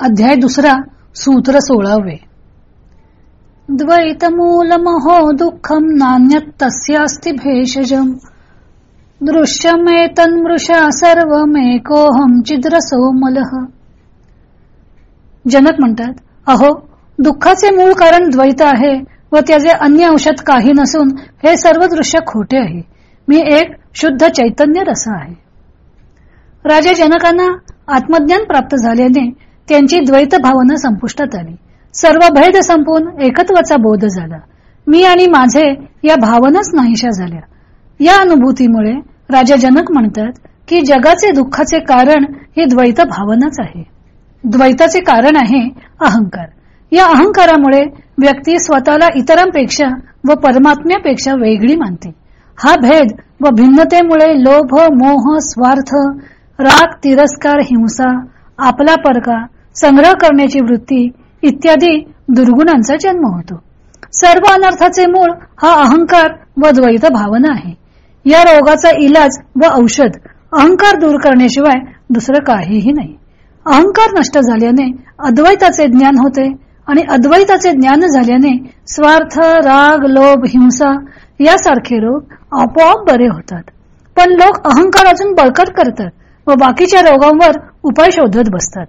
अध्याय दुसरा सूत्र सोळावे. द्वैतमूलमहो दुःखम नान्यत तस्यास्ति भेषजम। दृश्यमेतन्मृषा सर्वमेकोहम चिद्रसो मलह जनक म्हणतात अहो दुःखाचे मूळ कारण द्वैत आहे व त्याचे अन्य औषध काही नसून हे सर्व दृश्य खोटे आहे. मी एक शुद्ध चैतन्य रस आहे. राजा जनकांना आत्मज्ञान प्राप्त झाल्याने त्यांची द्वैत भावना संपुष्टात आली. सर्व भेद संपून एकत्वाचा बोध झाला. मी आणि माझे या भावनाच नाहीशा झाल्या. या अनुभूतीमुळे राजा जनक म्हणतात की जगाचे दुःखाचे कारण ही द्वैत भावनाच आहे. द्वैताचे कारण आहे अहंकार. या अहंकारामुळे व्यक्ती स्वतःला इतरांपेक्षा व परमात्म्यापेक्षा वेगळी मानते. हा भेद व भिन्नतेमुळे लोभ मोह स्वार्थ राग तिरस्कार हिंसा आपला परका संग्रह करण्याची वृत्ती इत्यादी दुर्गुणांचा जन्म होतो. सर्व अनर्थाचे मूळ हा अहंकार व द्वैत भावना आहे. या रोगाचा इलाज व औषध अहंकार दूर करण्याशिवाय दुसरं काहीही नाही. अहंकार नष्ट झाल्याने अद्वैताचे ज्ञान होते आणि अद्वैताचे ज्ञान झाल्याने स्वार्थ राग लोभ हिंसा यासारखे रोग आपोआप बरे होतात. पण लोक अहंकार अजून बळकट करतात व बाकीच्या रोगांवर उपाय शोधत बसतात.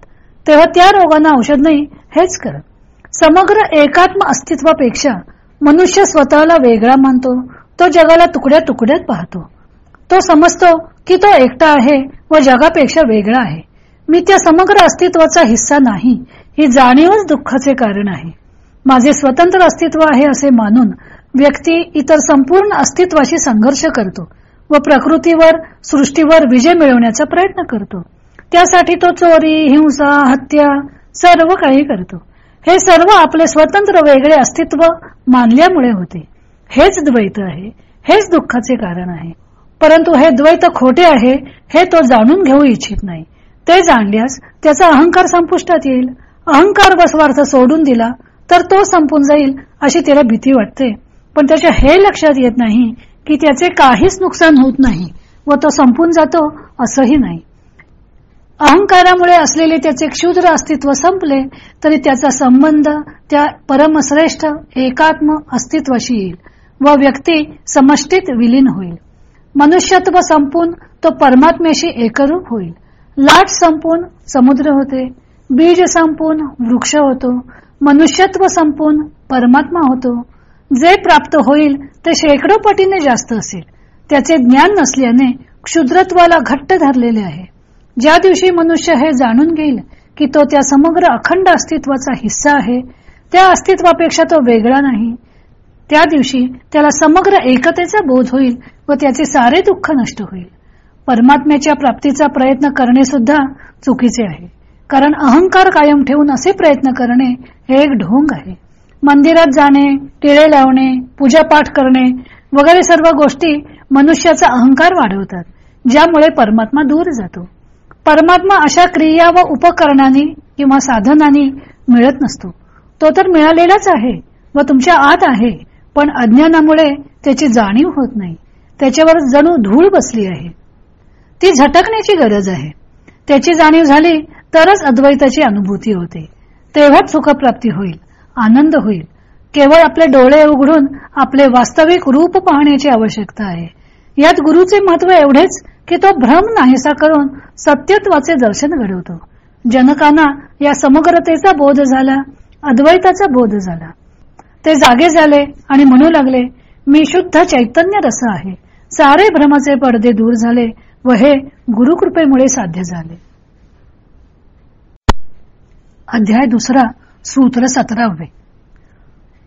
तेव्हा त्या रोगांना औषध नाही हेच कर. समग्र एकात्म अस्तित्वापेक्षा मनुष्य स्वतःला वेगळा मानतो तो जगाला तुकड्या तुकड्यात पाहतो. तो समजतो की तो एकटा आहे व जगापेक्षा वेगळा आहे. मी त्या समग्र अस्तित्वाचा हिस्सा नाही ही जाणीवच दुःखाचे कारण आहे. माझे स्वतंत्र अस्तित्व आहे असे मानून व्यक्ती इतर संपूर्ण अस्तित्वाशी संघर्ष करतो व प्रकृतीवर सृष्टीवर विजय मिळवण्याचा प्रयत्न करतो. त्यासाठी तो चोरी हिंसा हत्या सर्व काही करतो. हे सर्व आपले स्वतंत्र वेगळे अस्तित्व मानल्यामुळे होते. हेच द्वैत आहे. हेच दुःखाचे कारण आहे. परंतु हे द्वैत खोटे आहे हे तो जाणून घेऊ इच्छित नाही. ते जाणल्यास त्याचा अहंकार संपुष्टात येईल. अहंकार व स्वार्थ सोडून दिला तर तो संपून जाईल अशी त्याला भीती वाटते. पण त्याच्या हे लक्षात येत नाही की त्याचे काहीच नुकसान होत नाही व तो संपून जातो असंही नाही. अहंकारामुळे असलेले त्याचे क्षुद्र अस्तित्व संपले तरी त्याचा संबंध त्या परमश्रेष्ठ एकात्म अस्तित्वाशी येईल व व्यक्ती समष्टीत विलीन होईल. मनुष्यत्व संपून तो परमात्म्याशी एकरूप होईल. लाट संपून समुद्र होते बीज संपून वृक्ष होतो मनुष्यत्व संपून परमात्मा होतो. जे प्राप्त होईल ते शेकडो पटीने जास्त असेल. त्याचे ज्ञान नसल्याने क्षुद्रत्वाला घट्ट धरलेले आहे. ज्या दिवशी मनुष्य हे जाणून घेईल की तो त्या समग्र अखंड अस्तित्वाचा हिस्सा आहे त्या अस्तित्वापेक्षा तो वेगळा नाही त्या दिवशी त्याला समग्र एकतेचा बोध होईल व त्याचे सारे दुःख नष्ट होईल. परमात्म्याच्या प्राप्तीचा प्रयत्न करणे सुद्धा चुकीचे आहे. कारण अहंकार कायम ठेवून असे प्रयत्न करणे हे एक ढोंग आहे. मंदिरात जाणे टिळे लावणे पूजापाठ करणे वगैरे सर्व गोष्टी मनुष्याचा अहंकार वाढवतात ज्यामुळे परमात्मा दूर जातो. परमात्मा अशा क्रिया व उपकरणांनी किंवा साधनांनी मिळत नसतो. तो तर मिळालेलाच आहे व तुमच्या आत आहे पण अज्ञानामुळे त्याची जाणीव होत नाही. त्याच्यावर जणू धूळ बसली आहे. ती झटकण्याची गरज आहे. त्याची जाणीव झाली तरच अद्वैताची अनुभूती होते. तेव्हाच सुखप्राप्ती होईल आनंद होईल. केवळ आपले डोळे उघडून आपले वास्तविक रूप पाहण्याची आवश्यकता आहे. यात गुरुचे महत्त्व एवढेच की तो भ्रम नाहीसा करून सत्यत्वाचे दर्शन घडवतो. जनकांना या समग्रतेचा बोध झाला अद्वैताचा बोध झाला. ते जागे झाले आणि म्हणू लागले मी शुद्ध चैतन्य रस आहे. सारे भ्रमाचे पडदे दूर झाले व हे गुरुकृपेमुळे साध्य झाले. अध्याय दुसरा सूत्र सतरावे.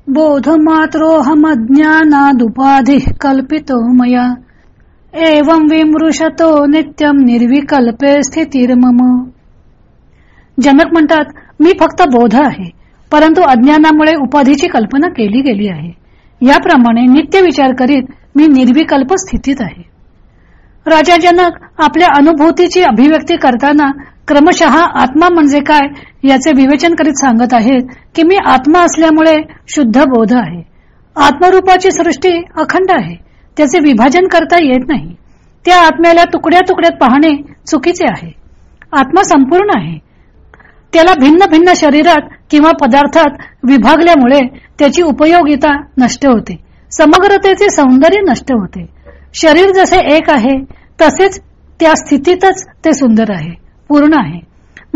बोध मात्रोहम ज्ञानादुपाधी कल्पितो मया। एवं विमृशतो नित्यम निर्विकल्पे स्थितीर्मम। जनक म्हणतात मी फक्त बोध आहे परंतु अज्ञानामुळे उपाधीची कल्पना केली गेली आहे. याप्रमाणे नित्य विचार करीत मी निर्विकल्प स्थितीत आहे. राजा जनक आपल्या अनुभूतीची अभिव्यक्ती करताना क्रमशः आत्मा म्हणजे काय याचे विवेचन करीत सांगत आहेत की मी आत्मा असल्यामुळे शुद्ध बोध आहे. आत्मरूपाची सृष्टी अखंड आहे. त्याचे विभाजन करता येत नाही. त्या आत्म्याला तुकड्या तुकड्यात पाहणे चुकीचे आहे. आत्मा संपूर्ण आहे. त्याला भिन्न भिन्न शरीरात किंवा पदार्थात विभागल्यामुळे त्याची उपयोगिता नष्ट होते. समग्रतेचे सौंदर्य नष्ट होते. शरीर जसे एक आहे तसेच त्या स्थितीतच ते सुंदर आहे पूर्ण आहे.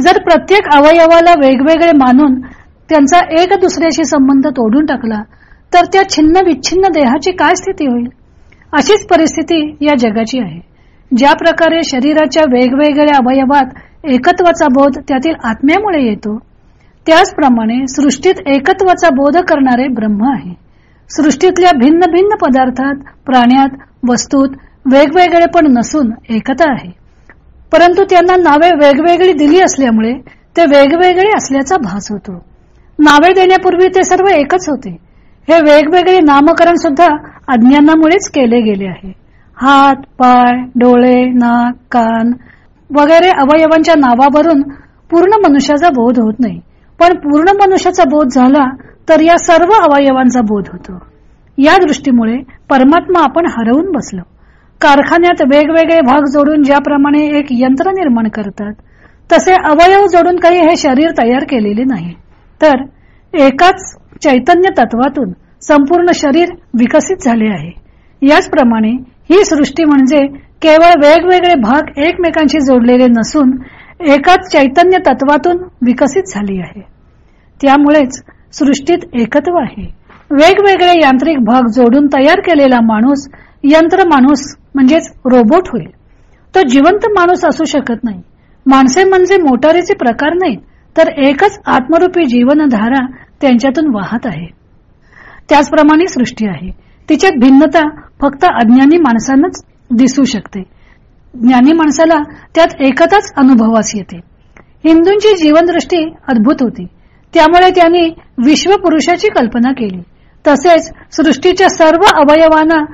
जर प्रत्येक अवयवाला वेगवेगळे मानून त्यांचा एक दुसऱ्याशी संबंध तोडून टाकला तर त्या छिन्न विच्छिन्न देहाची काय स्थिती होईल? अशीच परिस्थिती या जगाची आहे. ज्या प्रकारे शरीराच्या वेगवेगळ्या अवयवात एकत्वाचा बोध त्यातील आत्म्यामुळे येतो त्याचप्रमाणे सृष्टीत एकत्वाचा बोध करणारे ब्रह्म आहे. सृष्टीतल्या भिन्न भिन्न पदार्थात प्राण्यात वस्तूत वेगवेगळे पण नसून एकता आहे. परंतु त्यांना नावे वेगवेगळी दिली असल्यामुळे ते वेगवेगळे असल्याचा भास होतो. नावे देण्यापूर्वी ते सर्व एकच होते. हे वेगवेगळे नामकरण सुद्धा अज्ञानामुळेच केले गेले आहे. हात पाय डोळे नाक कान वगैरे अवयवांच्या नावावरून पूर्ण मनुष्याचा बोध होत नाही. पण पूर्ण मनुष्याचा बोध झाला तर या सर्व अवयवांचा बोध होतो. या दृष्टीमुळे परमात्मा आपण हरवून बसलो. कारखान्यात वेगवेगळे भाग जोडून ज्याप्रमाणे एक यंत्र निर्माण करतात तसे अवयव जोडून काही हे शरीर तयार केलेले नाही. तर एकाच चैतन्य तत्वातून संपूर्ण शरीर विकसित झाले आहे. याचप्रमाणे ही सृष्टी म्हणजे केवळ वेगवेगळे भाग एकमेकांशी जोडलेले नसून एकाच चैतन्य तत्वातून विकसित झाली आहे. त्यामुळेच सृष्टीत एकत्व आहे. वेगवेगळे यांत्रिक भाग जोडून तयार केलेला माणूस यंत्र माणूस म्हणजेच रोबोट होईल. तो जिवंत माणूस असू शकत नाही. माणसे म्हणजे मोटारीचे प्रकार नाहीत तर एकच आत्मरूपी जीवनधारा त्यांच्यातून वाहत आहे. त्याचप्रमाणे सृष्टी आहे. तिच्यात भिन्नता फक्त अज्ञानी माणसांनाच दिसू शकते. ज्ञानी माणसाला त्यात एकताच अनुभवास येते. हिंदूंची जीवनदृष्टी अद्भुत होती. त्यामुळे त्यांनी विश्वपुरुषाची कल्पना केली. तसेच सृष्टीच्या सर्व अवयवांना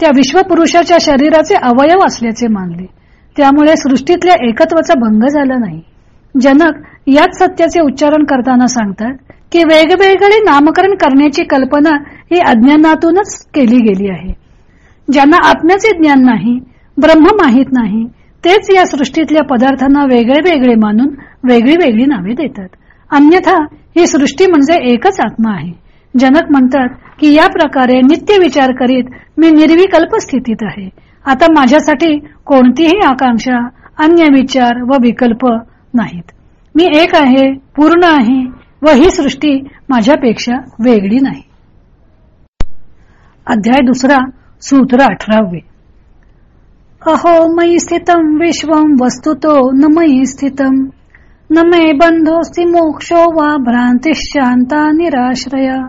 त्या विश्वपुरुषाच्या शरीराचे अवयव असल्याचे मानले. त्यामुळे सृष्टीतल्या एकत्वाचा भंग झाला नाही. जनक याच सत्याचे उच्चारण करताना सांगतात की वेगवेगळे नामकरण करण्याची कल्पना ही अज्ञानातूनच केली गेली आहे. ज्यांना आत्म्याचे ज्ञान नाही ब्रह्म माहीत नाही तेच या सृष्टीतल्या पदार्थांना वेगळे वेगळे मानून वेगळी वेगळी नावे देतात. अन्यथा ही सृष्टी म्हणजे एकच आत्मा आहे. जनक म्हणतात की या प्रकारे नित्य विचार करीत मी निर्विकल्प स्थितीत आहे. आता माझ्यासाठी कोणतीही आकांक्षा अन्य विचार व विकल्प नाहीत. मी एक आहे पूर्ण आहे व ही सृष्टी माझ्यापेक्षा वेगळी नाही. अध्याय दुसरा सूत्र अठरावे. अहो मयी स्थितम विश्वम वस्तुतो न मयी स्थितम न मे बंधोस्ती मोक्षो वा भ्रांती शांता निराश्रया।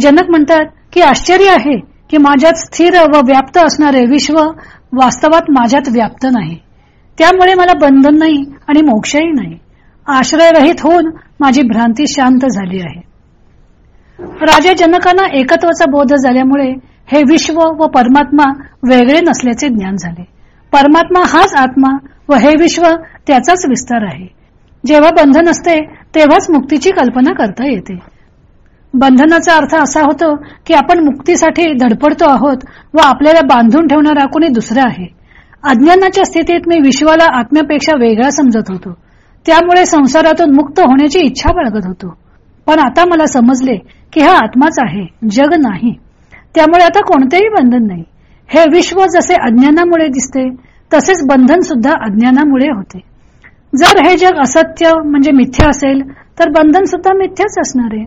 जनक म्हणतात की आश्चर्य आहे की माझ्यात स्थिर व व्याप्त असणारे विश्व वास्तवात माझ्यात व्याप्त नाही. त्यामुळे मला बंधन नाही आणि मोक्षही नाही. आश्रयरहित होऊन माझी भ्रांती शांत झाली आहे. राजा जनकांना एकत्वाचा बोध झाल्यामुळे हे विश्व व परमात्मा वेगळे नसल्याचे ज्ञान झाले. परमात्मा हाच आत्मा व हे विश्व त्याचाच विस्तार आहे. जेव्हा बंधन असते तेव्हाच मुक्तीची कल्पना करता येते. बंधनाचा अर्थ असा होतो की आपण मुक्तीसाठी धडपडतो आहोत व आपल्याला बांधून ठेवणारा कोणी दुसरा आहे. अज्ञानाच्या स्थितीत मी विश्वाला आत्म्यापेक्षा वेगळा समजत होतो. त्यामुळे संसारातून मुक्त होण्याची इच्छा बाळगत होतो. पण आता मला समजले की हा आत्माच आहे जग नाही. त्यामुळे आता कोणतेही बंधन नाही. हे विश्व जसे अज्ञानामुळे दिसते तसेच बंधन सुद्धा अज्ञानामुळे होते. जर हे जग असत्य म्हणजे मिथ्या असेल तर बंधन सुद्धा मिथ्याच असणार आहे.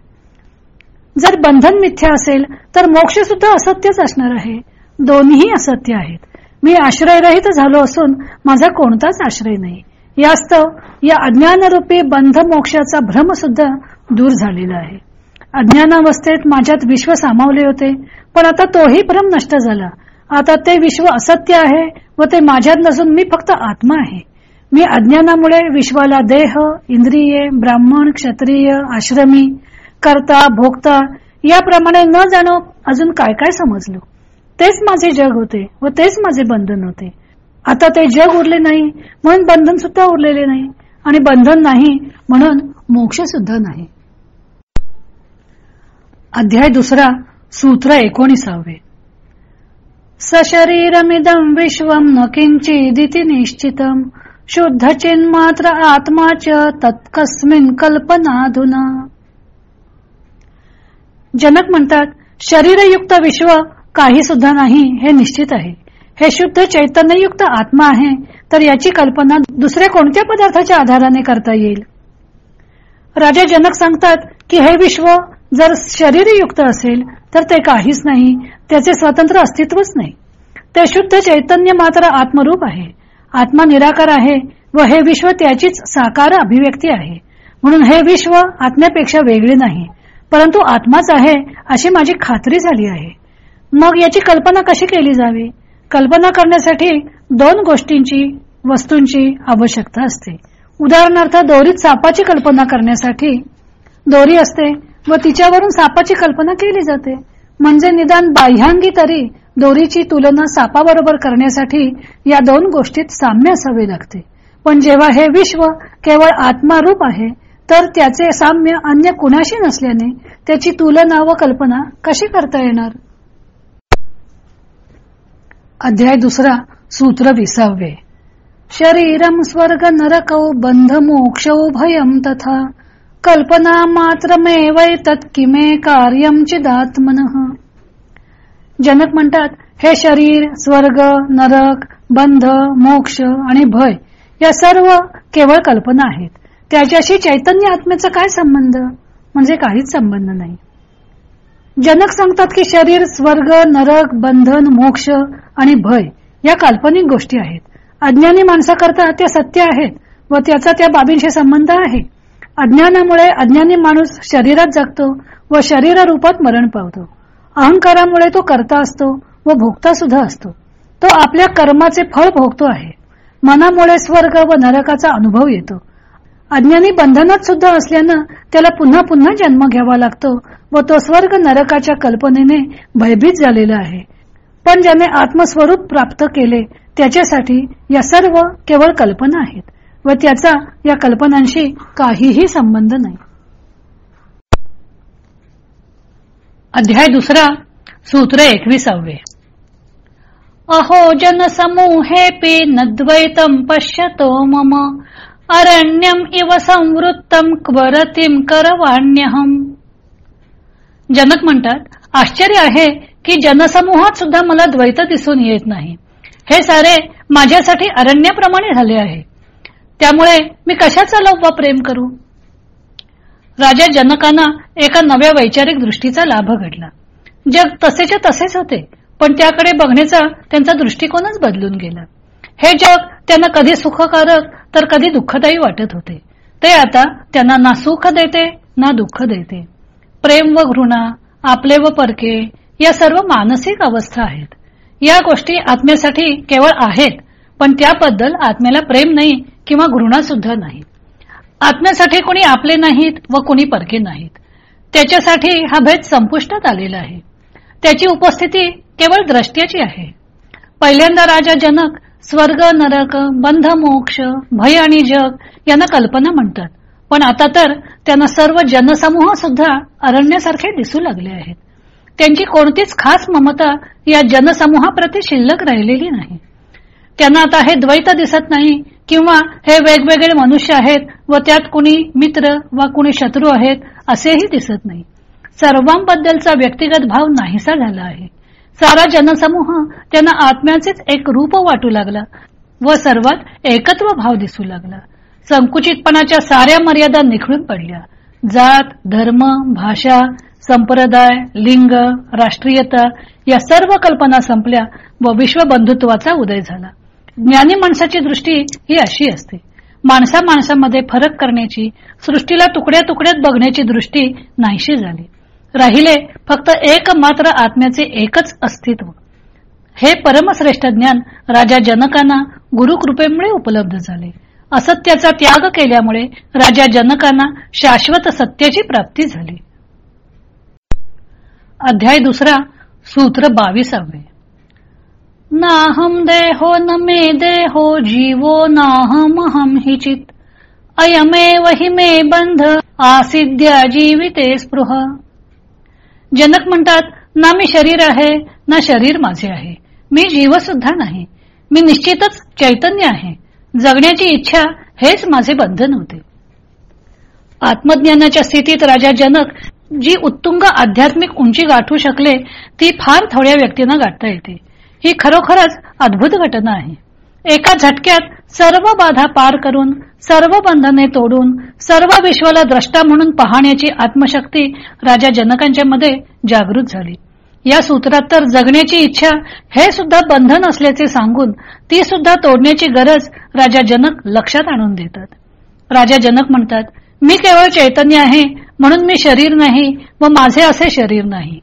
जर बंधन मिथ्या असेल तर मोक्ष सुद्धा असत्यच असणार आहे. दोन्ही असत्य आहेत. मी आश्रयरहित झालो असून माझा कोणताच आश्रय नाही. यास्तव या अज्ञानरूपी बंध मोक्षाचा भ्रम सुद्धा दूर झालेला आहे. अज्ञानावस्थेत माझ्यात विश्व सामावले होते पण आता तोही भ्रम नष्ट झाला. आता ते विश्व असत्य आहे व ते माझ्यात नसून मी फक्त आत्मा आहे. मी अज्ञानामुळे विश्वाला देह इंद्रिये ब्राह्मण क्षत्रिय आश्रमी करता भोगता याप्रमाणे न जाणो अजून काय काय समजलो. तेच माझे जग होते व तेच माझे बंधन होते. आता ते जग उरले नाही म्हणून बंधन सुद्धा उरलेले नाही आणि बंधन नाही म्हणून मोक्ष सुद्धा नाही. अध्याय दुसरा सूत्र एकोणीसावे. सशरीरमिदम विश्वम न किंचिदिति निश्चितम शुद्ध चिन्मात्र आत्माच तत्कस्मिन कल्पनाधुना. जनक म्हणतात शरीरयुक्त विश्व काही सुद्धा नाही हे निश्चित आहे. हे शुद्ध चैतन्ययुक्त आत्मा आहे तर याची कल्पना दुसऱ्या कोणत्या पदार्थाच्या आधाराने करता येईल? राजा जनक सांगतात की हे विश्व जर शरीरयुक्त असेल तर ते काहीच नाही त्याचे स्वतंत्र अस्तित्वच नाही. ते शुद्ध चैतन्य मात्र आत्मरूप आहे. आत्मा निराकार आहे व हे विश्व त्याचीच साकार अभिव्यक्ती आहे. म्हणून हे विश्व आत्म्यापेक्षा वेगळे नाही परंतु आत्माच आहे अशी माझी खात्री झाली आहे. मग याची कल्पना कशी केली जावी? कल्पना करण्यासाठी दोन गोष्टींची वस्तूंची आवश्यकता असते. उदाहरणार्थ दोरीत सापाची कल्पना करण्यासाठी दोरी असते व तिच्यावरून सापाची कल्पना केली जाते. म्हणजे निदान बाह्यांगी तरी दोरीची तुलना सापाबरोबर करण्यासाठी या दोन गोष्टीत साम्य असावे लागते. पण जेव्हा हे विश्व केवळ आत्मारूप आहे तर त्याचे साम्य अन्य कुणाशी नसल्याने त्याची तुलना व कल्पना कशी करता येणार? अध्याय दुसरा सूत्र विसावे. शरीरम स्वर्ग नरकौ बंध मोक्ष भयम तथा. कल्पना मात्र तत् किमे कार्यम चिदात्मन. जनक म्हणतात हे शरीर स्वर्ग नरक बंध मोक्ष आणि भय या सर्व केवळ कल्पना आहेत. त्याच्याशी चैतन्य आत्म्याचा काय संबंध? म्हणजे काहीच संबंध नाही. जनक सांगतात की शरीर स्वर्ग नरक बंधन मोक्ष आणि भय या काल्पनिक गोष्टी आहेत. अज्ञानी माणसाकरता त्या सत्य आहेत व त्याचा त्या बाबींशी संबंध आहे. अज्ञानामुळे अज्ञानी माणूस शरीरात जगतो व शरीर रूपात मरण पावतो. अहंकारामुळे तो करता असतो व भोगता सुद्धा असतो. तो आपल्या कर्माचे फळ भोगतो आहे. मनामुळे स्वर्ग व नरकाचा अनुभव येतो. अज्ञानी बंधनात सुद्धा असल्यानं त्याला पुन्हा पुन्हा जन्म घ्यावा लागतो व तो स्वर्ग नरकाच्या कल्पनेने भयभीत झालेला आहे. पण ज्याने आत्मस्वरूप प्राप्त केले त्याच्यासाठी या सर्व केवळ कल्पना आहेत व त्याचा या कल्पनांशी काहीही संबंध नाही. अध्याय दुसरा सूत्र एकविसावे. अहो जन समूहे नद्वैतम पश्यतो मम अरण्यम इव संवृत्तम क्वरतीम करवाण्यहम. जनक म्हणतात आश्चर्य आहे की जनसमूहात सुद्धा मला द्वैत दिसून येत नाही. हे सारे माझ्यासाठी अरण्याप्रमाणे झाले आहे. त्यामुळे मी कशाचा लोभ प्रेम करू? राजा जनकांना एका नव्या वैचारिक दृष्टीचा लाभ घडला. जग तसेच्या तसेच होते पण त्याकडे बघण्याचा त्यांचा दृष्टिकोनच बदलून गेला. हे जग त्यांना कधी सुखकारक तर कधी दुःखदायी वाटत होते. ते आता त्यांना ना सुख देते ना दुःख देते. प्रेम व घृणा आपले व परके या सर्व मानसिक अवस्था आहेत. या गोष्टी आत्म्यासाठी केवळ आहेत पण त्याबद्दल आत्म्याला प्रेम नाही किंवा घृणा सुद्धा नाही. आत्म्यासाठी कोणी आपले नाहीत व कोणी परके नाहीत. त्याच्यासाठी हा भेद संपुष्टात आलेला आहे. त्याची उपस्थिती केवळ द्रष्ट्याची आहे. पहिल्यांदा राजा जनक स्वर्ग नरक बंध मोक्ष भय आणि जग यांना कल्पना म्हणतात. पण आता तर त्यांना सर्व जनसमूह सुद्धा अरण्यासारखे दिसू लागले आहेत. त्यांची कोणतीच खास ममता या जनसमूहाप्रती शिल्लक राहिलेली नाही. त्यांना आता हे द्वैत दिसत नाही किंवा हे वेगवेगळे मनुष्य आहेत व त्यात कुणी मित्र वा कुणी शत्रू आहेत असेही दिसत नाही. सर्वांबद्दलचा व्यक्तिगत भाव नाहीसा झाला आहे. सारा जनसमूह त्यांना आत्म्याचेच एक रूप वाटू लागला व सर्वात एकत्व भाव दिसू लागला. संकुचितपणाच्या साऱ्या मर्यादा निखळून पडल्या. जात धर्म भाषा संप्रदाय लिंग राष्ट्रीयता या सर्व कल्पना संपल्या व विश्वबंधुत्वाचा उदय झाला. ज्ञानी माणसाची दृष्टी ही अशी असते. माणसा माणसामध्ये फरक करण्याची सृष्टीला तुकड्या तुकड्यात बघण्याची दृष्टी नाहीशी झाली. राहिले फक्त एक मात्र आत्म्याचे एकच अस्तित्व. हे परमश्रेष्ठ ज्ञान राजा जनकांना गुरुकृपेमुळे उपलब्ध झाले. असत्याचा त्याग केल्यामुळे राजा जनकांना शाश्वत सत्याची प्राप्ती झाली. अध्याय दुसरा सूत्र बावीसावे. नाहम देहो न मे देहो जीवो नाहमहम हिचित अयमेव हि मे बंध आसिद्या जीविते स्पृह। जनक म्हणतात ना मी शरीर आहे ना शरीर माझे आहे. मी जीव सुद्धा नाही. मी निश्चितच चैतन्य आहे. जगण्याची इच्छा हेच माझे बंधन होते. आत्मज्ञानाच्या स्थितीत राजा जनक जी उत्तुंग आध्यात्मिक उंची गाठू शकले ती फार थोड्या व्यक्तींना गाठता येते. ही खरोखरच अद्भुत घटना आहे. एका झटक्यात सर्व बाधा पार करून सर्व बंधने तोडून सर्व विश्वाला द्रष्टा म्हणून पाहण्याची आत्मशक्ती राजा जनकांच्या मध्ये जागृत झाली. या सूत्रात तर जगण्याची इच्छा हे सुद्धा बंधन असल्याचे सांगून ती सुद्धा तोडण्याची गरज राजा जनक लक्षात आणून देतात. राजा जनक म्हणतात मी केवळ चैतन्य आहे म्हणून मी शरीर नाही व माझे असे शरीर नाही.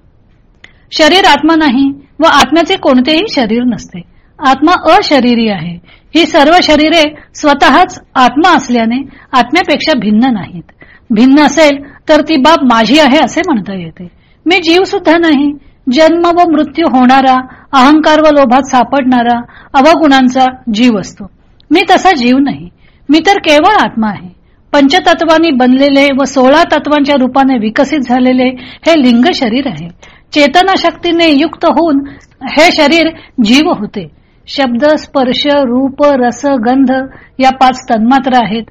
शरीर आत्मा नाही व आत्म्याचे कोणतेही शरीर नसते. आत्मा अशरीरी आहे. ही सर्व शरीरे स्वतःच आत्मा असल्याने आत्म्यापेक्षा भिन्न नाहीत. भिन्न असेल तर ती बाब माझी आहे असे म्हणता येते. मी जीव सुद्धा नाही जन्म व मृत्यू होणारा अहंकार व लोभात सापडणारा अवगुणांचा जीव असतो. मी तसा जीव नाही. मी तर केवळ आत्मा आहे. पंचतत्वांनी बनलेले व सोळा तत्वांच्या रूपाने विकसित झालेले हे लिंग शरीर आहे. चेतना शक्तीने युक्त होऊन हे शरीर जीव होते. शब्द स्पर्श रूप रस गंध या पाच तन्मात्र आहेत.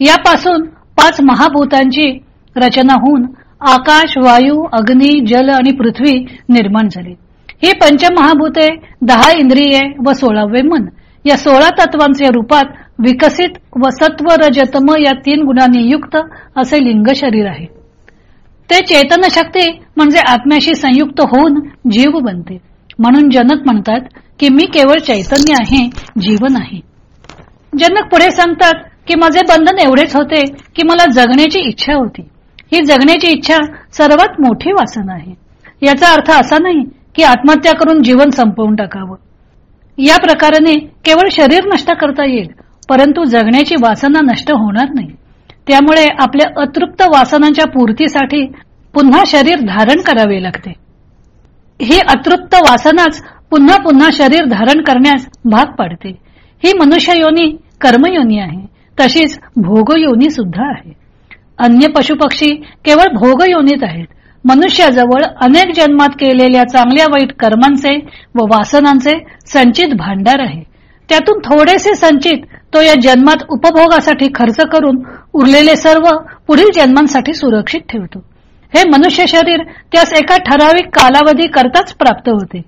यापासून पाच महाभूतांची रचना होऊन आकाश वायू अग्नी जल आणि पृथ्वी निर्माण झाली. ही पंचमहाभूते दहा इंद्रिये व सोळावे मन या सोळा तत्वांच्या रूपात विकसित व सत्व रजतम या तीन गुणांनी युक्त असे लिंग शरीर आहे. ते चेतन शक्ती म्हणजे आत्म्याशी संयुक्त होऊन जीव बनते. म्हणून जनक म्हणतात की मी केवळ चैतन्य आहे जीवन आहे जनक पुढे सांगतात की माझे बंधन एवढेच होते की मला जगण्याची इच्छा होती. ही जगण्याची इच्छा सर्वात मोठी वासना आहे. याचा अर्थ असा नाही की आत्महत्या करून जीवन संपवून टाकावं. या प्रकाराने केवळ शरीर नष्ट करता येईल परंतु जगण्याची वासना नष्ट होणार नाही. त्यामुळे आपल्या अतृप्त वासनांच्या पूर्तीसाठी पुन्हा शरीर धारण करावे लागते. ही अतृप्त वासनाच पुन्हा पुन्हा शरीर धारण करण्यास भाग पाडते. ही मनुष्य योनी कर्मयोनी आहे तशीच भोगयोनी सुद्धा आहे. अन्य पशुपक्षी केवळ भोगयोनीत आहेत. मनुष्याजवळ अनेक जन्मात केलेल्या चांगल्या वाईट कर्मांचे व वासनांचे संचित भांडार आहे. त्यातून थोडेसे संचित तो या जन्मात उपभोगासाठी खर्च करून उरलेले सर्व पुढील जन्मांसाठी सुरक्षित ठेवतो. हे मनुष्य शरीर त्यास एका ठराविक कालावधी करताच प्राप्त होते.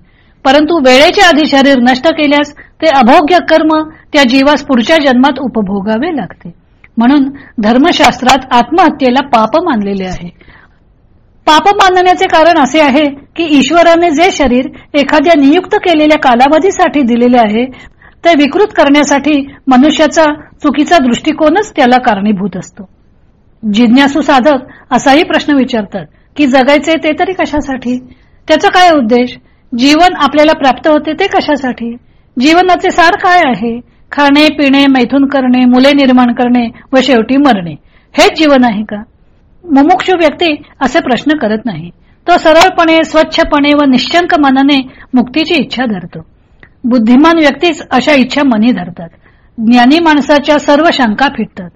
परंतु वेळेच्या आधी शरीर नष्ट केल्यास ते अभोग्य कर्म त्या जीवास पुढच्या जन्मात उपभोगावे लागते. म्हणून धर्मशास्त्रात आत्महत्येला पाप मानलेले आहे. पाप मानण्याचे कारण असे आहे की ईश्वराने जे शरीर एखाद्या नियुक्त केलेल्या कालावधीसाठी दिलेले आहे ते विकृत करण्यासाठी मनुष्याचा चुकीचा दृष्टिकोनच त्याला कारणीभूत असतो. जिज्ञासू साधक असाही प्रश्न विचारतात की जगायचे ते तरी कशासाठी? त्याचा काय उद्देश? जीवन आपल्याला प्राप्त होते ते कशासाठी? जीवनाचे सार काय आहे? खाणे पिणे मैथून करणे मुले निर्माण करणे व शेवटी मरणे. हेच जीवन आहे का? मुमुक्षु व्यक्ती असे प्रश्न करत नाही. तो सरळपणे स्वच्छपणे व निश्चंक मनाने मुक्तीची इच्छा धरतो. बुद्धिमान व्यक्तीच अशा इच्छा मनी धरतात. ज्ञानी माणसाच्या सर्व शंका फिटतात.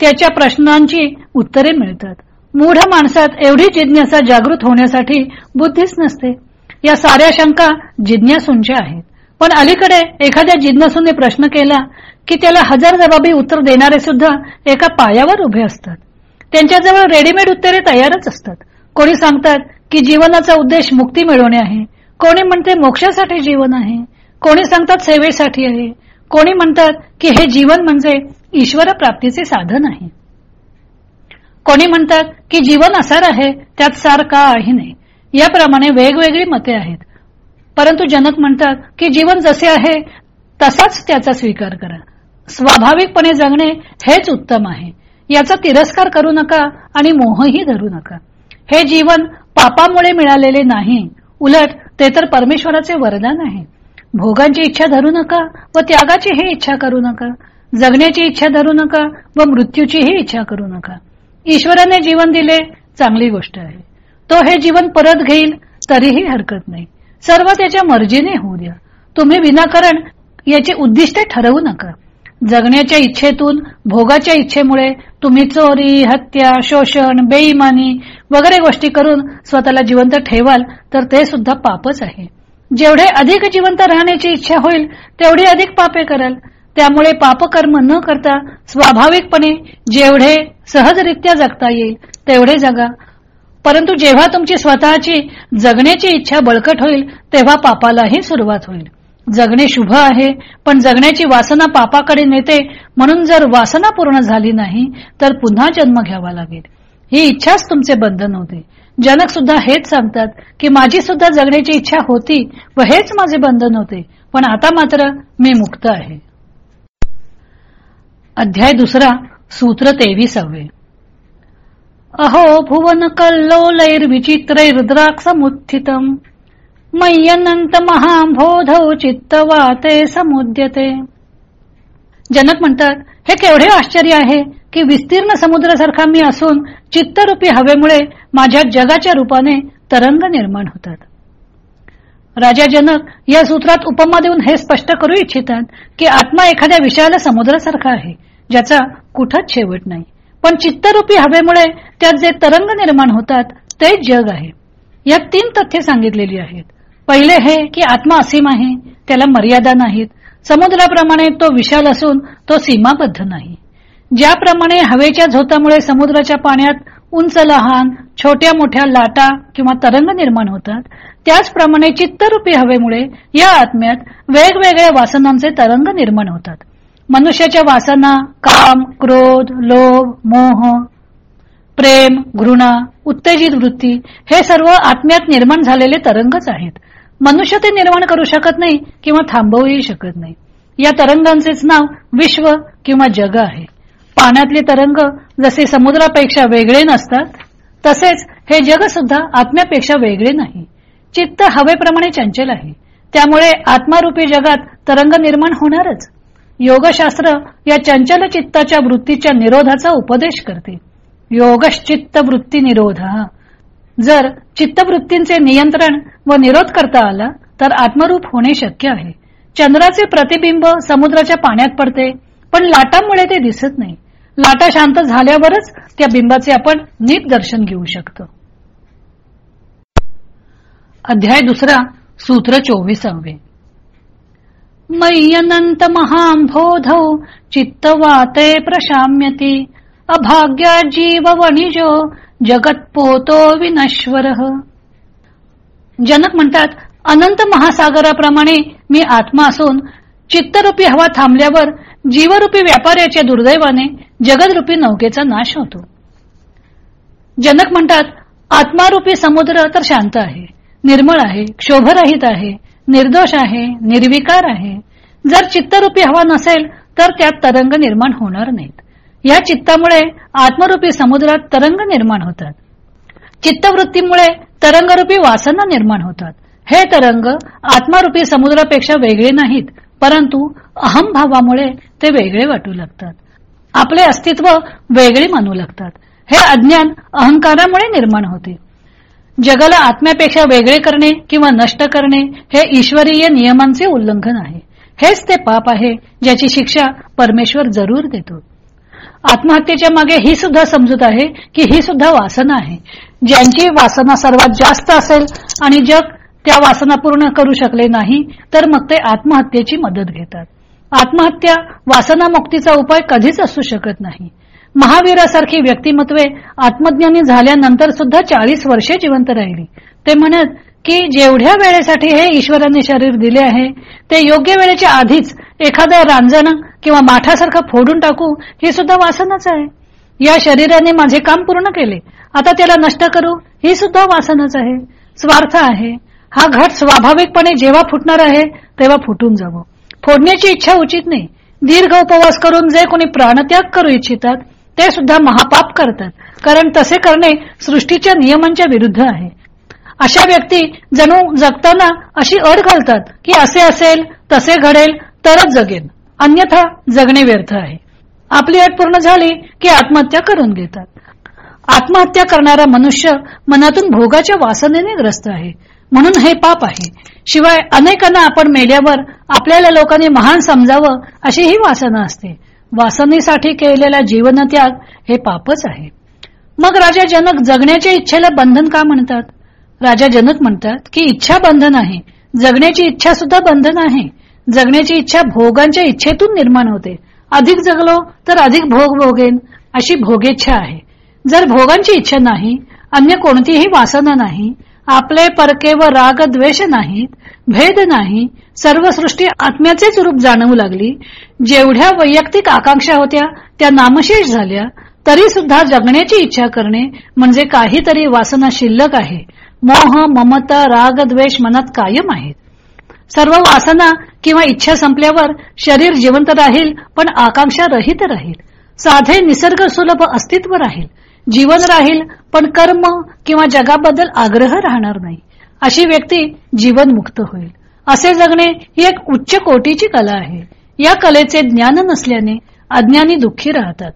त्याच्या प्रश्नांची उत्तरे मिळतात. मूढ माणसात एवढी जिज्ञासा जागृत होण्यासाठी बुद्धीच नसते. या साऱ्या शंका जिज्ञासूंच्या आहेत. पण अलीकडे एखाद्या जिज्ञासूने प्रश्न केला की त्याला हजार जबाबी उत्तर देणारे सुद्धा एका पायावर उभे असतात. त्यांच्याजवळ रेडीमेड उत्तरे तयारच असतात. कोणी सांगतात की जीवनाचा उद्देश मुक्ती मिळवणे आहे. कोणी म्हणते मोक्षासाठी जीवन आहे. कोणी सांगतात सेवेसाठी आहे. कोणी म्हणतात की हे जीवन म्हणजे ईश्वर प्राप्तीचे साधन आहे. कोणी म्हणतात की जीवन असार आहे त्यात सार का आहे नाही. याप्रमाणे वेगवेगळी मते आहेत. परंतु जनक म्हणतात की जीवन जसे आहे तसाच त्याचा स्वीकार करा. स्वाभाविकपणे जगणे हेच उत्तम आहे. याचा तिरस्कार करू नका आणि मोहही धरू नका. हे जीवन पापामुळे मिळालेले नाही. उलट ते तर परमेश्वराचे वरदान आहे. भोगांची इच्छा धरू नका व त्यागाची ही इच्छा करू नका. जगण्याची इच्छा धरू नका व मृत्यूचीही इच्छा करू नका. ईश्वराने जीवन दिले चांगली गोष्ट आहे. तो हे जीवन परत घेईल तरीही हरकत नाही. सर्व त्याच्या मर्जीने होऊ द्या. तुम्ही विनाकारण याची उद्दिष्टे ठरवू नका. जगण्याच्या इच्छेतून भोगाच्या इच्छेमुळे तुम्ही चोरी हत्या शोषण बेईमानी वगैरे गोष्टी करून स्वतःला जिवंत ठेवाल तर ते सुद्धा पापच आहे. जेवढे अधिक जिवंत राहण्याची इच्छा होईल तेवढी अधिक पापे कराल. त्यामुळे पापकर्म न करता स्वाभाविकपणे जेवढे सहजरित्या जगता येईल तेवढे जगा. परंतु जेव्हा तुमची स्वतःची जगण्याची इच्छा बळकट होईल तेव्हा पापालाही सुरुवात होईल. जगणे शुभ आहे पण जगण्याची वासना पापाकडे नेते म्हणून जर वासना पूर्ण झाली नाही तर पुन्हा जन्म घ्यावा लागेल. ही इच्छाच तुमचे बंधन होते. जनक सुद्धा हेच सांगतात की माझी सुद्धा जगण्याची इच्छा होती व हेच माझे बंधन होते पण आता मात्र मी मुक्त आहे. अध्याय दुसरा सूत्र तेविसावे. अहो भुवन कल्लोलैर्विचित्रैर्द्राक्षमुत्थितम् मय्यनंत महाभोधौ चित्तवाते समुद्यते। जनक म्हणतात हे केवढे आश्चर्य आहे की विस्तीर्ण समुद्रासारखा मी असून चित्तरूपी हवेमुळे माझ्या जगाच्या रूपाने तरंग निर्माण होतात. राजा जनक या सूत्रात उपमा देऊन हे स्पष्ट करू इच्छितात की आत्मा एखाद्या विशाल समुद्रासारखा आहे ज्याचा कुठंच शेवट नाही. पण चित्तरूपी हवेमुळे त्यात जे तरंग निर्माण होतात ते जग आहे. यात तीन तथ्य सांगितलेली आहेत. पहिले हे की आत्मा असीम आहे त्याला मर्यादा नाहीत. समुद्राप्रमाणे तो विशाल असून तो सीमाबद्ध नाही. ज्याप्रमाणे हवेच्या झोतामुळे समुद्राच्या पाण्यात उंच लहान छोट्या मोठ्या लाटा किंवा तरंग निर्माण होतात त्याचप्रमाणे चित्तरूपी हवेमुळे या आत्म्यात वेगवेगळ्या वासनांचे तरंग निर्माण होतात. मनुष्याच्या वासना काम क्रोध लोभ मोह प्रेम घृणा उत्तेजित वृत्ती हे सर्व आत्म्यात निर्माण झालेले तरंगच आहेत. मनुष्य ते निर्माण करू शकत नाही किंवा थांबवूही शकत नाही. या तरंगांचेच नाव विश्व किंवा जग आहे. पाण्यातले तरंग जसे समुद्रापेक्षा वेगळे नसतात तसेच हे जग सुद्धा आत्म्यापेक्षा वेगळे नाही. चित्त हवेप्रमाणे चंचल आहे. त्यामुळे आत्मारूपी जगात तरंग निर्माण होणारच. योगशास्त्र या चंचल चित्ताच्या वृत्तीच्या निरोधाचा उपदेश करते. योगश्चित्त वृत्ती निरोध जर चित्तवृत्तींचे नियंत्रण व निरोध करता आला तर आत्मरूप होणे शक्य आहे. चंद्राचे प्रतिबिंब समुद्राच्या पाण्यात पडते पण लाटांमुळे ते दिसत नाही. लाटा शांत झाल्यावरच त्या बिंबाचे आपण नीट दर्शन घेऊ शकतो. अध्याय दुसरा सूत्र चोवीसावे. मय्यनंत महांभोधौ चित्तवाते प्रशाम्यती। अभाग्या जीव वणिजो जगतपोतो विनश्वर। जनक म्हणतात अनंत महासागराप्रमाणे मी आत्मा असून चित्तरूपी हवा थांबल्यावर जीवरूपी व्यापाऱ्याच्या दुर्दैवाने जगदरूपी नौकेचा नाश होतो. जनक म्हणतात आत्मारूपी समुद्र तर शांत आहे निर्मळ आहे क्षोभरहित आहे निर्दोष आहे निर्विकार आहे. जर चित्तरूपी हवा नसेल तर त्यात तरंग निर्माण होणार नाहीत. या चित्तामुळे आत्मरूपी समुद्रात तरंग निर्माण होतात. चित्तवृत्तीमुळे तरंगरूपी वासना निर्माण होतात. हे तरंग आत्मारूपी समुद्रापेक्षा वेगळे नाहीत परंतु अहमभावामुळे ते वेगळे वाटू लागतात. आपले अस्तित्व वेगळे मानू लागतात. हे अज्ञान अहंकारामुळे निर्माण होते. जगाला आत्म्यापेक्षा वेगळे करणे किंवा नष्ट करणे हे ईश्वरीय नियमांचे उल्लंघन आहे. हेच ते पाप आहे ज्याची शिक्षा परमेश्वर जरूर देतो. आत्महत्येच्या मागे ही सुद्धा समजूत आहे की ही सुद्धा वासना आहे. ज्यांची वासना सर्वात जास्त असेल आणि जग त्या वासना पूर्ण करू शकले नाही तर मग ते आत्महत्येची मदत घेतात. आत्महत्या वासना मुक्तीचा उपाय कधीच असू शकत नाही. महावीरासारखी व्यक्तिमत्वे आत्मज्ञानी झाल्यानंतर सुद्धा चाळीस वर्षे जिवंत राहिली. ते म्हणत की जेवढ्या वेळेसाठी हे ईश्वराने शरीर दिले आहे ते योग्य वेळेच्या आधीच एखादं रांजण किंवा माठासारखं फोडून टाकू ही सुद्धा वासनच आहे. या शरीराने माझे काम पूर्ण केले. आता त्याला नष्ट करू ही सुद्धा वासनच आहे. स्वार्थ आहे. हा घट स्वाभाविकपणे जेव्हा फुटणार आहे तेव्हा फुटून जावं. फोडण्याची इच्छा उचित नाही. दीर्घ उपवास करून जे कोणी प्राणत्याग करू इच्छितात ते सुद्धा महापाप करतात. कारण तसे करणे सृष्टीच्या नियमांच्या विरुद्ध आहे. अशा व्यक्ती जणू जगताना अशी अड घालतात की असे असेल तसे घडेल तरच जगेल अन्यथा जगणे व्यर्थ आहे. आपली अट पूर्ण झाली की आत्महत्या करून घेतात. आत्महत्या करणारा मनुष्य मनातून भोगाच्या वासनेने ग्रस्त आहे. म्हणून हे पाप आहे. शिवाय अनेकांना आपण मेल्यावर आपल्याला लोकांनी महान समजावं अशी ही वासना असते. वासनेसाठी केलेला जीवनत्याग हे पापच आहे. मग राजा जनक जगण्याच्या इच्छेला बंधन का म्हणतात? राजा जनक म्हणतात की इच्छा बंधन आहे. जगण्याची इच्छा सुद्धा बंधन आहे. जगण्याची इच्छा भोगांच्या इच्छेतून निर्माण होते. अधिक जगलो तर अधिक भोग भोगेन अशी भोगेच्छा आहे. जर भोगांची इच्छा नाही अन्य कोणतीही वासना नाही आपले परके व राग द्वेष नाहीत भेद नाही सर्व सृष्टी आत्म्याचेच रूप जाणवू लागली. जेवढ्या वैयक्तिक आकांक्षा होत्या त्या नामशेष झाल्या. तरी सुद्धा जगण्याची इच्छा करणे म्हणजे काहीतरी वासना शिल्लक आहे. मोह ममता राग द्वेष मनात कायम आहेत. सर्व वासना किंवा इच्छा संपल्यावर शरीर जिवंत राहील पण आकांक्षा रहित राहील. साधे निसर्ग सुलभ अस्तित्व राहील. जीवन राहील पण कर्म किंवा जगाबद्दल आग्रह राहणार नाही. अशी व्यक्ती जीवनमुक्त होईल. असे जगणे ही एक उच्च कोटीची कला आहे. या कलेचे ज्ञान नसल्याने अज्ञानी दुःखी राहतात.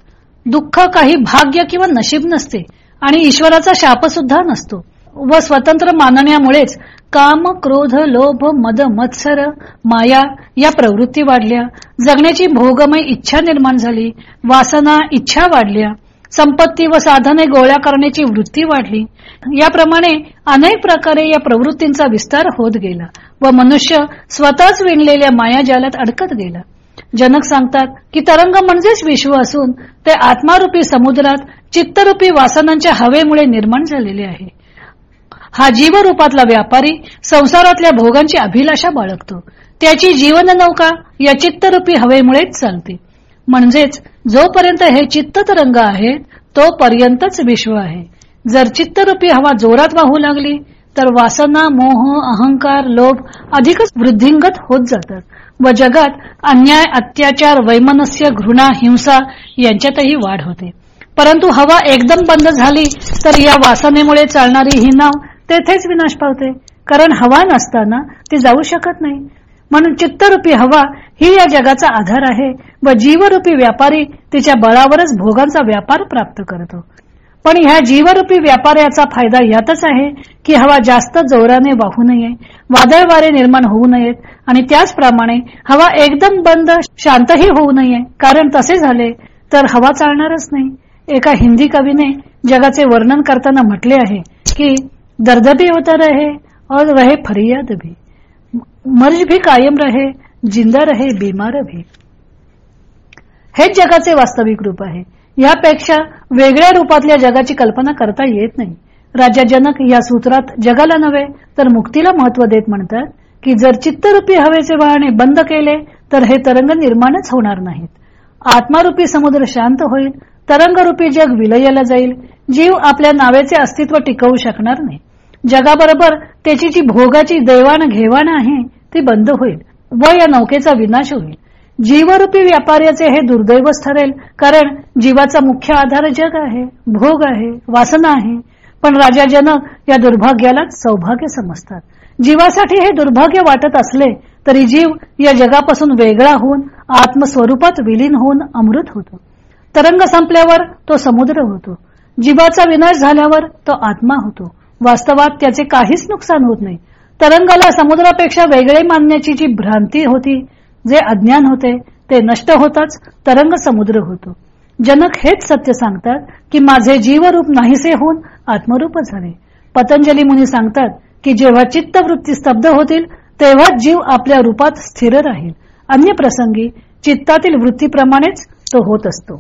दुःख काही भाग्य किंवा नशीब नसते आणि ईश्वराचा शाप सुद्धा नसतो. व स्वतंत्र मानण्यामुळेच काम क्रोध लोभ मद मत्सर माया या प्रवृत्ती वाढल्या. जगण्याची भोगमय इच्छा निर्माण झाली. वासना इच्छा वाढल्या. संपत्ती व साधने गोळ्या करण्याची वृत्ती वाढली. याप्रमाणे अनेक प्रकारे या प्रवृत्तींचा विस्तार होत गेला व मनुष्य स्वतःच विणलेल्या मायाजालात अडकत गेला. जनक सांगतात की तरंग म्हणजेच विश्व असून ते आत्मारूपी समुद्रात चित्तरूपी वासनांच्या हवेमुळे निर्माण झालेले आहे. हा जीवरूपातला व्यापारी संसारातल्या भोगांची अभिलाषा बाळगतो. त्याची जीवन नौका या चित्तरूपी हवेमुळेच चालते. म्हणजेच जोपर्यंत हे चित्त तरंग आहे तोपर्यंतच विश्व आहे. जर चित्तरूपी हवा जोरात वाहू लागली तर वासना मोह अहंकार लोभ अधिकच वृद्धिंगत होत जातात व जगात अन्याय अत्याचार वैमनस्य घृणा हिंसा यांच्यातही वाढ होते. परंतु हवा एकदम बंद झाली तर या वासनेमुळे चालणारी ही नाव तेथेच विनाश पावते. कारण हवा नसताना ती जाऊ शकत नाही. म्हणून चित्तरूपी हवा ही या जगाचा आधार आहे व जीवरूपी व्यापारी तिच्या बळावरच भोगांचा व्यापार प्राप्त करतो. पण ह्या जीवरूपी व्यापाऱ्याचा फायदा यातच आहे की हवा जास्त जोराने वाहू नये वादळ वारे निर्माण होऊ नयेत आणि त्याचप्रमाणे हवा एकदम बंद शांतही होऊ नये. कारण तसे झाले तर हवा चालणारच नाही. एका हिंदी कवीने जगाचे वर्णन करताना म्हटले आहे की दर्द भी होता रहे और रहे फरियाद भी. मर्ज भी कायम रहे जिंदा रहे बीमार भी हेच जगाचे वास्तविक रूप आहे. यापेक्षा वेगळ्या रूपातल्या जगाची कल्पना करता येत नाही. राजा जनक या सूत्रात जगाला नव्हे तर मुक्तीला महत्त्व देत म्हणतात की जर चित्तरूपी हवेचे वाहने बंद केले तर हे तरंग निर्माणच होणार नाहीत. आत्मारूपी समुद्र शांत होईल तरंगरूपी जग विलयाला जाईल जीव आपल्या नावेचे अस्तित्व टिकवू शकणार नाही. जगाबरोबर त्याची जी भोगाची देवाण घेवाण आहे ती बंद होईल. व या नौकेचा विनाश होईल. जीवरूपी व्यापाऱ्याचे हे दुर्दैवच ठरेल कारण जीवाचा मुख्य आधार जग आहे भोग आहे वासना आहे. पण राजा जनक या दुर्भाग्यालाच सौभाग्य समजतात. जीवासाठी हे दुर्भाग्य वाटत असले तरी जीव या जगापासून वेगळा होऊन आत्मस्वरूपात विलीन होऊन अमृत होतो. तरंग संपल्यावर तो समुद्र होतो. जीवाचा विनाश झाल्यावर तो आत्मा होतो. वास्तवात त्याचे काहीच नुकसान होत नाही. तरंगाला समुद्रापेक्षा वेगळे मानण्याची जी भ्रांती होती जे अज्ञान होते ते नष्ट होताच तरंग समुद्र होतो. जनक हेच सत्य सांगतात की माझे जीवरूप नाहीसे होऊन आत्मरूप झाले. पतंजली मुनी सांगतात की जेव्हा चित्तवृत्ती स्तब्ध होतील तेव्हा जीव आपल्या रूपात स्थिर राहील. अन्य प्रसंगी चित्तातील वृत्तीप्रमाणेच तो होत असतो.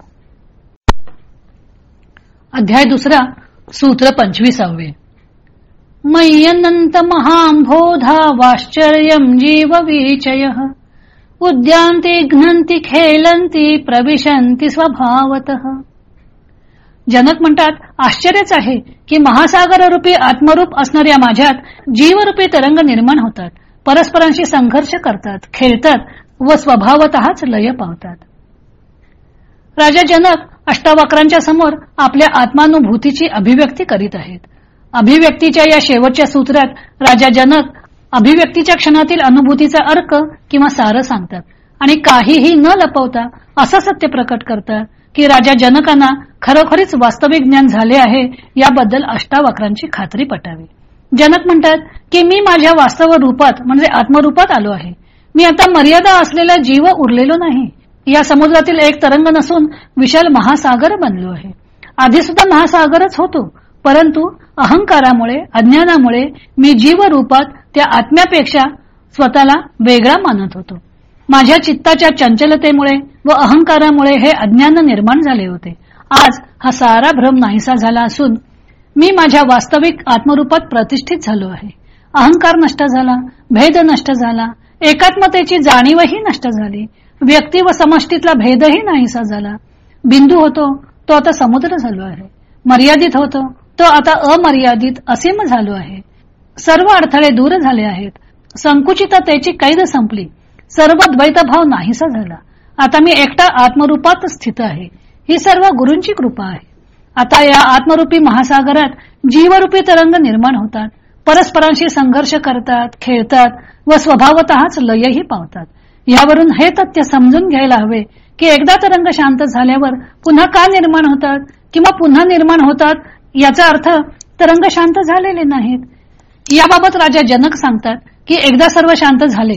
अध्याय दुसरा सूत्र पंचवीसावे. मय्यनंत महांभोधा वाश्चर्यम जीव विचय उद्यांती घ्नंती खेलंती प्रविशंती स्वभावत। जनक म्हणतात आश्चर्यच आहे की महासागर रूपी आत्मरूप असणाऱ्या माझ्यात जीवरूपी तरंग निर्माण होतात परस्परांशी संघर्ष करतात खेळतात व स्वभावतःच लय पावतात. राजा जनक अष्टावक्रांच्या समोर आपल्या आत्मानुभूतीची अभिव्यक्ती करीत आहेत. अभिव्यक्तीच्या या शेवटच्या सूत्रात राजा जनक अभिव्यक्तीच्या क्षणातील अनुभूतीचा अर्क किंवा सार सांगतात. आणि काहीही न लपवता असं सत्य प्रकट करतात की राजा जनकांना खरोखरीच वास्तविक ज्ञान झाले आहे याबद्दल अष्टावक्रांची खात्री पटावी. जनक म्हणतात की मी माझ्या वास्तव रूपात म्हणजे आत्मरूपात आलो आहे. मी आता मर्यादा असलेला जीव उरलेलो नाही. या समुद्रातील एक तरंग नसून विशाल महासागर बनलो आहे. आधी सुद्धा महासागरच होतो परंतु अहंकारामुळे अज्ञानामुळे मी जीव रूपात त्या आत्म्यापेक्षा स्वतःला वेगळा मानत होतो. माझ्या चित्ताच्या चंचलतेमुळे व अहंकारामुळे हे अज्ञान निर्माण झाले होते. आज हा सारा भ्रम नाहीसा झाला असून मी माझ्या वास्तविक आत्मरूपात प्रतिष्ठित झालो आहे. अहंकार नष्ट झाला भेद नष्ट झाला एकात्मतेची जाणीवही नष्ट झाली व्यक्ती व समष्टीतला भेदही नाहीसा झाला. बिंदू होतो तो आता समुद्र झालो आहे. मर्यादित होतो तो आता अमर्यादित असीम झालो आहे. सर्व अडथळे दूर झाले आहेत. संकुचिततेची कैद संपली. सर्व द्वैतभाव नाहीसा झाला. आता मी एकटा आत्मरूपात स्थित आहे. ही सर्व गुरूंची कृपा आहे. आता या आत्मरूपी महासागरात जीवरूपी तरंग निर्माण होतात. परस्परांशी संघर्ष करतात खेळतात व स्वभावतःच लयही पावतात. यावरून हे तथ्य समजून घ्यायला हवे की एकदा तरंग शांत झाल्यावर पुन्हा का निर्माण होतात किंवा पुन्हा निर्माण होतात याचा अर्थ तरंग शांत झालेले नाहीत. याबाबत राजा जनक सांगतात की एकदा सर्व शांत झाले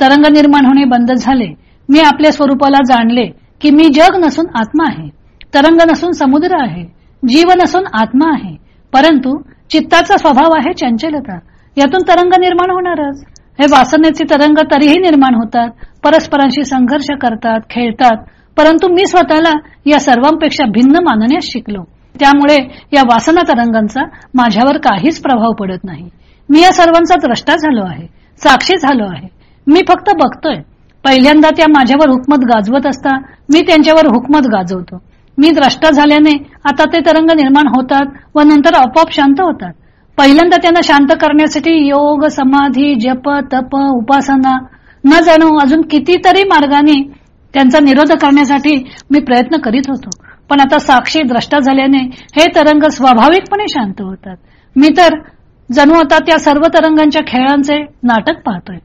तरंग निर्माण होणे बंद झाले. मी आपल्या स्वरूपाला जाणले की मी जग नसून आत्मा आहे. तरंग नसून समुद्र आहे जीव नसून आत्मा आहे. परंतु चित्ताचा स्वभाव आहे चंचलता. यातून तरंग निर्माण होणारच. हे वासनेचे तरंग तरीही निर्माण होतात परस्परांशी संघर्ष करतात खेळतात. परंतु मी स्वतःला या सर्वांपेक्षा भिन्न मानण्यास शिकलो. त्यामुळे या वासना तरंगांचा माझ्यावर काहीच प्रभाव पडत नाही. मी या सर्वांचा द्रष्टा झालो आहे साक्षी झालो आहे. मी फक्त बघतोय. पहिल्यांदा त्या माझ्यावर हुकमत गाजवत असता मी त्यांच्यावर हुकमत गाजवतो. मी द्रष्टा झाल्याने आता ते तरंग निर्माण होतात व नंतर आपोआप शांत होतात. पहिल्यांदा त्यांना शांत करण्यासाठी योग समाधी जप तप उपासना न जाणू अजून कितीतरी मार्गाने त्यांचा निरोध करण्यासाठी मी प्रयत्न करीत होतो. पण आता साक्षी द्रष्टा झाल्याने हे तरंग स्वाभाविकपणे शांत होतात. मी तर जणू आता त्या सर्व तरंगांच्या खेळांचे नाटक पाहतोय.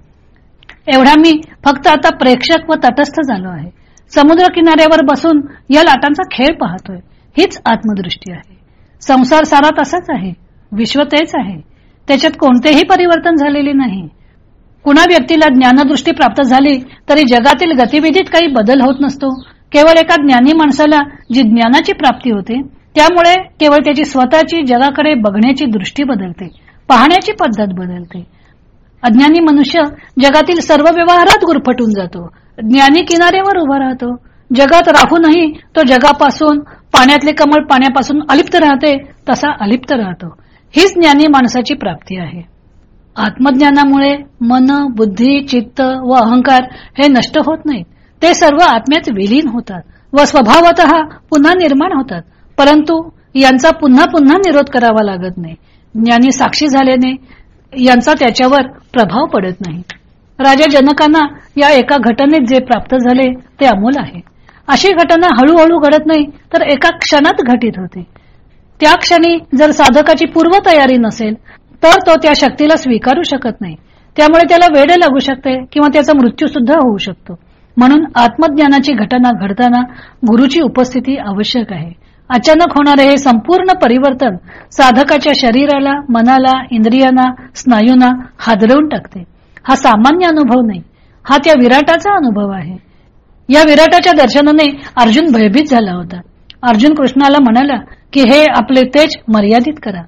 एवढा मी फक्त आता प्रेक्षक व तटस्थ झालो आहे. समुद्र किनाऱ्यावर बसून या लाटांचा खेळ पाहतोय. हीच आत्मदृष्टी आहे. संसार सारा तसाच आहे. विश्व तेच आहे. त्याच्यात कोणतेही परिवर्तन झालेले नाही. कुणा व्यक्तीला ज्ञानदृष्टी प्राप्त झाली तरी जगातील गतिविधीत काही बदल होत नसतो. केवळ एका ज्ञानी माणसाला जी ज्ञानाची प्राप्ती होते त्यामुळे केवळ त्याची स्वतःची जगाकडे बघण्याची दृष्टी बदलते पाहण्याची पद्धत बदलते. अज्ञानी मनुष्य जगातील सर्व व्यवहारात गुरफटून जातो. ज्ञानी किनाऱ्यावर उभा राहतो. जगात राहूनही तो जगापासून पाण्यातले कमळ पाण्यापासून अलिप्त राहते तसा अलिप्त राहतो. हीच ज्ञानी माणसाची प्राप्ती आहे. आत्मज्ञानामुळे मन बुद्धी चित्त व अहंकार हे नष्ट होत नाहीत. ते सर्व आत्म्यात विलीन होतात व स्वभावत पुन्हा निर्माण होतात. परंतु यांचा पुन्हा पुन्हा निरोध करावा लागत नाही. ज्ञानी साक्षी झाल्याने यांचा त्याच्यावर प्रभाव पडत नाही. राजा जनकांना या एका घटनेत जे प्राप्त झाले ते अमोल आहे. अशी घटना हळूहळू घडत नाही तर एका क्षणात घटित होते. त्या क्षणी जर साधकाची पूर्वतयारी नसेल तर तो त्या शक्तीला स्वीकारू शकत नाही. त्यामुळे त्याला वेळ लागू शकते किंवा त्याचा मृत्यू सुद्धा होऊ शकतो. म्हणून आत्मज्ञानाची घटना घडताना गुरुची उपस्थिती आवश्यक आहे. अचानक होणारे हे संपूर्ण परिवर्तन साधकाच्या शरीराला मनाला इंद्रियांना स्नायूंना हादरवून टाकते. हा सामान्य अनुभव नाही. हा त्या विराटाचा अनुभव आहे. या विराटाच्या दर्शनाने अर्जुन भयभीत झाला होता. अर्जुन कृष्णाला म्हणाला की हे आपले तेज मर्यादित करा.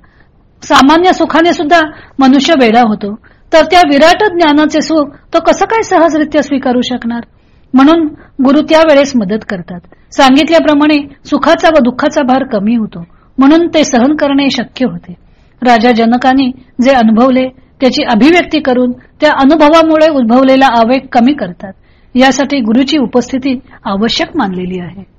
सामान्य सुखाने सुद्धा मनुष्य वेडा होतो. तर त्या विराट ज्ञानाचे सुख तो कसं काय सहजरित्या स्वीकारू शकणार? म्हणून गुरु त्यावेळेस मदत करतात. सांगितल्याप्रमाणे सुखाचा व दुःखाचा भार कमी होतो. म्हणून ते सहन करणे शक्य होते. राजा जनकाने जे अनुभवले त्याची अभिव्यक्ती करून त्या अनुभवामुळे उद्भवलेला आवेग कमी करतात. यासाठी गुरुची उपस्थिती आवश्यक मानलेली आहे.